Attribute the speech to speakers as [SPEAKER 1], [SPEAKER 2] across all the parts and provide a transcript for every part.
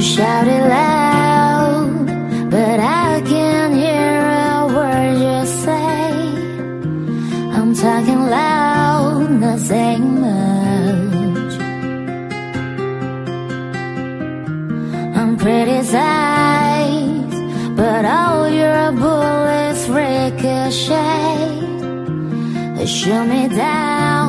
[SPEAKER 1] You shout it loud, but I can't hear a word you say. I'm talking loud, not saying much. I'm criticized, but all your bullets ricochet. They shoot me down,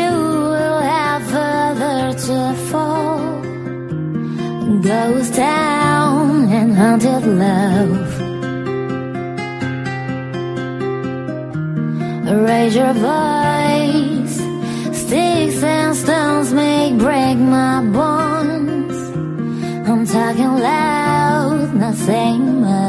[SPEAKER 1] you who have further to fall. Ghost town and haunted love. Raise your voice, sticks and stones may break my bones. I'm talking loud, not saying much.